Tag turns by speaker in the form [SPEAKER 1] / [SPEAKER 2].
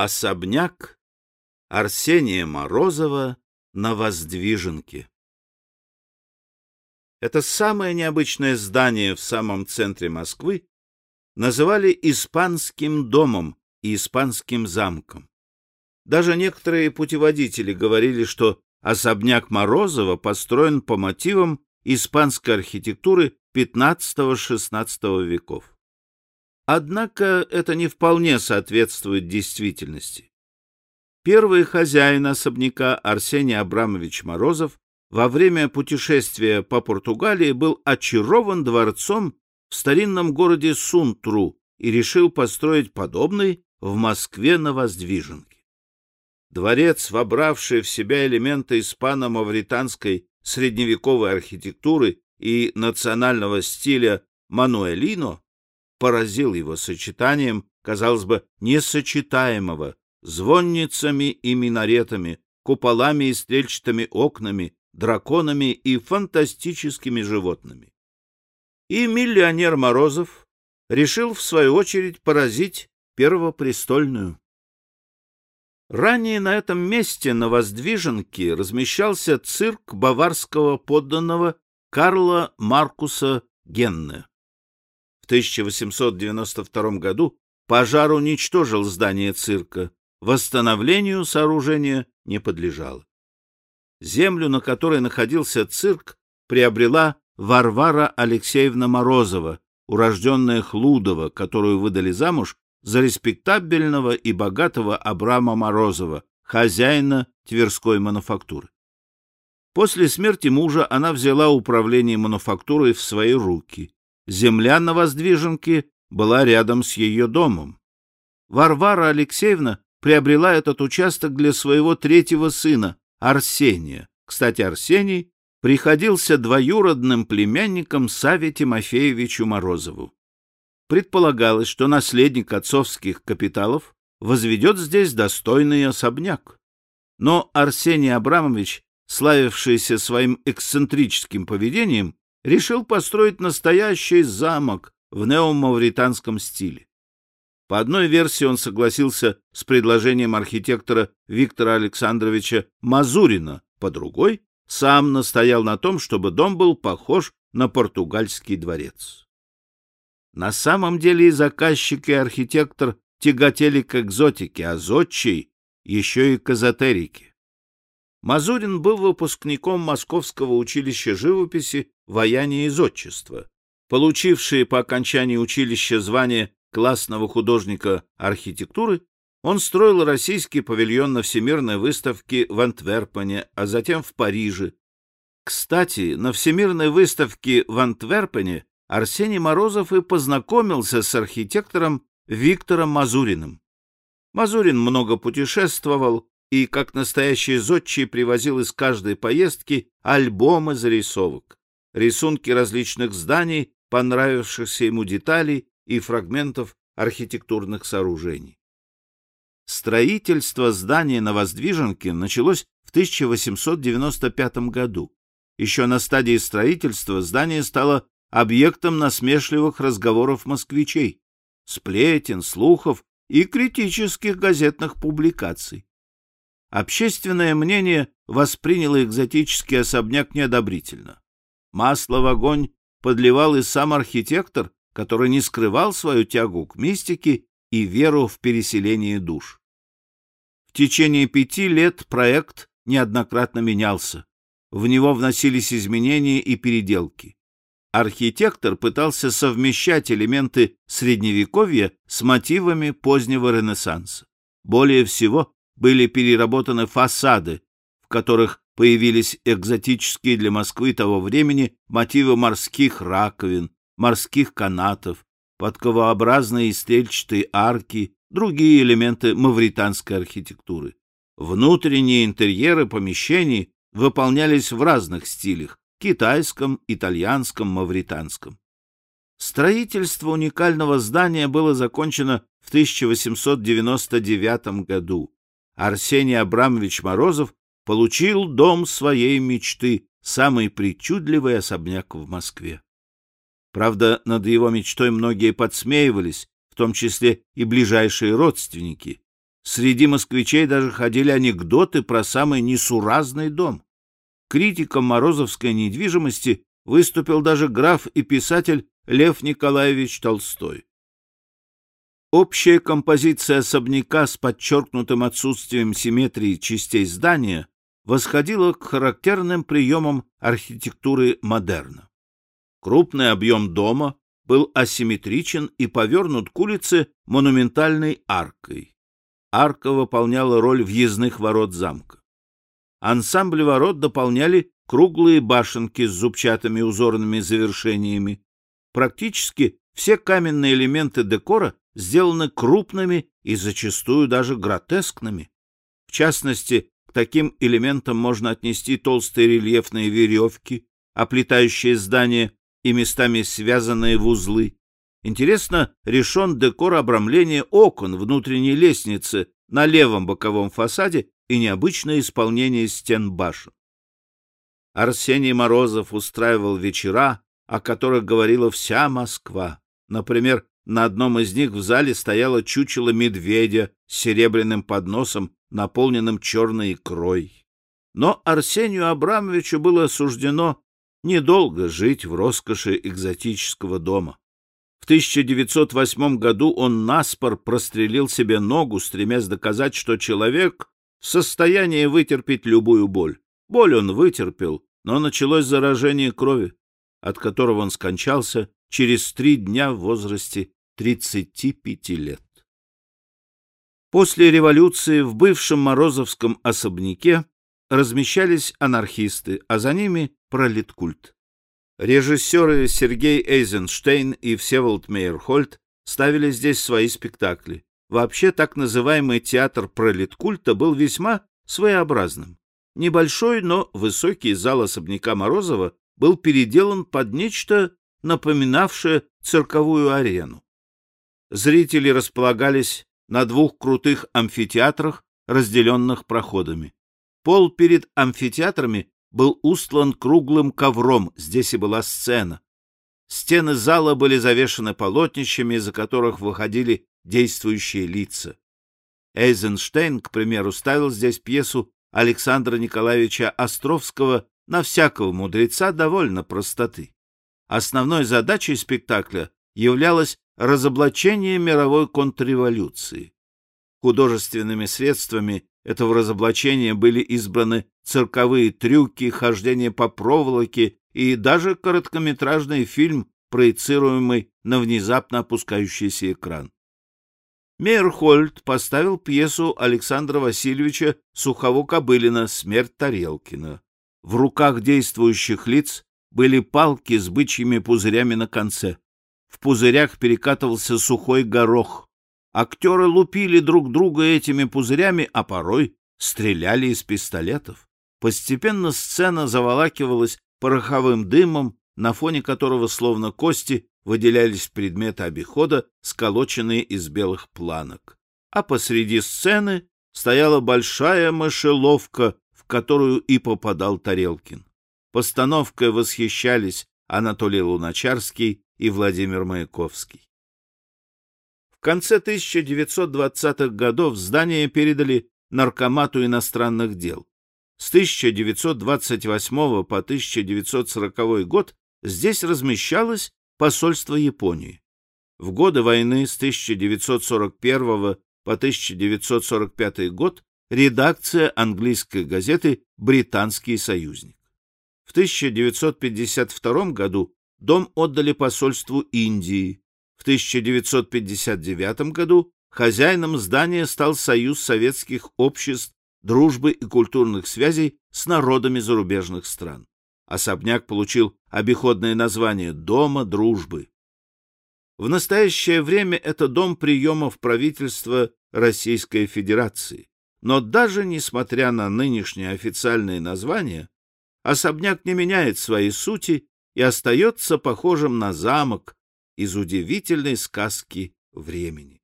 [SPEAKER 1] Особняк Арсения Морозова на Воздвиженке. Это самое необычное здание в самом центре Москвы называли испанским домом и испанским замком. Даже некоторые путеводители говорили, что особняк Морозова построен по мотивам испанской архитектуры XV-XVI веков. Однако это не вполне соответствует действительности. Первый хозяин особняка Арсений Абрамович Морозов во время путешествия по Португалии был очарован дворцом в старинном городе Сунтру и решил построить подобный в Москве на Воздвиженке. Дворец, вобравший в себя элементы испано-мавританской средневековой архитектуры и национального стиля мануэлино, поразил его сочетанием, казалось бы, несочетаемого, звонницами и минаретами, куполами и стрельчатыми окнами, драконами и фантастическими животными. И миллионер Морозов решил, в свою очередь, поразить первопрестольную. Ранее на этом месте на Воздвиженке размещался цирк баварского подданного Карла Маркуса Генне. 1892 году пожар уничтожил здание цирка. Восстановлению сооружения не подлежало. Землю, на которой находился цирк, приобрела Варвара Алексеевна Морозова, урожденная Хлудова, которую выдали замуж за респектабельного и богатого Абрама Морозова, хозяина Тверской мануфактуры. После смерти мужа она взяла управление мануфактурой в свои руки Земля на Воздвиженке была рядом с ее домом. Варвара Алексеевна приобрела этот участок для своего третьего сына, Арсения. Кстати, Арсений приходился двоюродным племянником Саве Тимофеевичу Морозову. Предполагалось, что наследник отцовских капиталов возведет здесь достойный особняк. Но Арсений Абрамович, славившийся своим эксцентрическим поведением, решил построить настоящий замок в неомавританском стиле. По одной версии он согласился с предложением архитектора Виктора Александровича Мазурина, по другой сам настоял на том, чтобы дом был похож на португальский дворец. На самом деле и заказчик, и архитектор тяготели к экзотике, а зодчий еще и к эзотерике. Мазурин был выпускником Московского училища живописи, ваяния и зодчества. Получивший по окончании училища звание классного художника архитектуры, он строил российский павильон на Всемирной выставке в Антверпене, а затем в Париже. Кстати, на Всемирной выставке в Антверпене Арсений Морозов и познакомился с архитектором Виктором Мазуриным. Мазурин много путешествовал, и, как настоящий зодчий, привозил из каждой поездки альбомы зарисовок, рисунки различных зданий, понравившихся ему деталей и фрагментов архитектурных сооружений. Строительство здания на Воздвиженке началось в 1895 году. Еще на стадии строительства здание стало объектом насмешливых разговоров москвичей, сплетен, слухов и критических газетных публикаций. Общественное мнение восприняло экзотический особняк неодобрительно. Масло в огонь подливал и сам архитектор, который не скрывал свою тягу к мистике и веру в переселение душ. В течение пяти лет проект неоднократно менялся. В него вносились изменения и переделки. Архитектор пытался совмещать элементы средневековья с мотивами позднего Ренессанса. Более всего, были переработаны фасады, в которых появились экзотические для Москвы того времени мотивы морских раковин, морских канатов, подковообразные и стрельчатые арки, другие элементы мавританской архитектуры. Внутренние интерьеры помещений выполнялись в разных стилях – китайском, итальянском, мавританском. Строительство уникального здания было закончено в 1899 году. Арсений Абрамович Морозов получил дом своей мечты, самый причудливый особняк в Москве. Правда, над его мечтой многие подсмеивались, в том числе и ближайшие родственники. Среди москвичей даже ходили анекдоты про самый несуразный дом. Критиком морозовской недвижимости выступил даже граф и писатель Лев Николаевич Толстой. Общая композиция особняка с подчеркнутым отсутствием симметрии частей здания восходила к характерным приемам архитектуры модерна. Крупный объем дома был асимметричен и повернут к улице монументальной аркой. Арка выполняла роль въездных ворот замка. Ансамбль ворот дополняли круглые башенки с зубчатыми узорными завершениями. Практически все каменные элементы декора сделаны крупными и зачастую даже гротескными. В частности, таким элементам можно отнести толстые рельефные веревки, оплетающие здание и местами связанные в узлы. Интересно решен декор обрамления окон внутренней лестницы на левом боковом фасаде и необычное исполнение стен башен. Арсений Морозов устраивал вечера, о которых говорила вся Москва. Например, на одном из них в зале стояло чучело медведя с серебряным подносом, наполненным черной икрой. Но Арсению Абрамовичу было суждено недолго жить в роскоши экзотического дома. В 1908 году он наспор прострелил себе ногу, стремясь доказать, что человек в состоянии вытерпеть любую боль. Боль он вытерпел, но началось заражение крови, от которого он скончался через три дня в возрасте 35 лет. После революции в бывшем Морозовском особняке размещались анархисты, а за ними пролеткульт. Режиссеры Сергей Эйзенштейн и Всеволод Мейерхольд ставили здесь свои спектакли. Вообще, так называемый театр пролеткульта был весьма своеобразным. Небольшой, но высокий зал особняка Морозова был переделан под нечто напоминавшее цирковую арену. Зрители располагались на двух крутых амфитеатрах, разделенных проходами. Пол перед амфитеатрами был устлан круглым ковром, здесь и была сцена. Стены зала были завешаны полотнищами, из-за которых выходили действующие лица. Эйзенштейн, к примеру, ставил здесь пьесу Александра Николаевича Островского на всякого мудреца довольно простоты. Основной задачей спектакля являлось разоблачение мировой контрреволюции. Художественными средствами этого разоблачения были избраны цирковые трюки, хождение по проволоке и даже короткометражный фильм, проецируемый на внезапно опускающийся экран. Мейерхольд поставил пьесу Александра Васильевича Сухово-Кобылина «Смерть Тарелкина». В руках действующих лиц были палки с бычьими пузырями на конце. В пузырях перекатывался сухой горох. Актеры лупили друг друга этими пузырями, а порой стреляли из пистолетов. Постепенно сцена заволакивалась пороховым дымом, на фоне которого, словно кости, выделялись предметы обихода, сколоченные из белых планок. А посреди сцены стояла большая мышеловка, в которую и попадал Тарелкин. Постановкой восхищались Анатолий Луначарский и Владимир Маяковский. В конце 1920-х годов здание передали Наркомату иностранных дел. С 1928 по 1940 год здесь размещалось посольство Японии. В годы войны с 1941 по 1945 год редакция английской газеты «Британский союзник». В 1952 году дом отдали посольству Индии. В 1959 году хозяином здания стал Союз советских обществ дружбы и культурных связей с народами зарубежных стран. Особняк получил обиходное название «Дома дружбы». В настоящее время это дом приемов правительства Российской Федерации. Но даже несмотря на нынешнее официальное название, особняк не меняет своей сути и остается похожим на замок из удивительной сказки времени.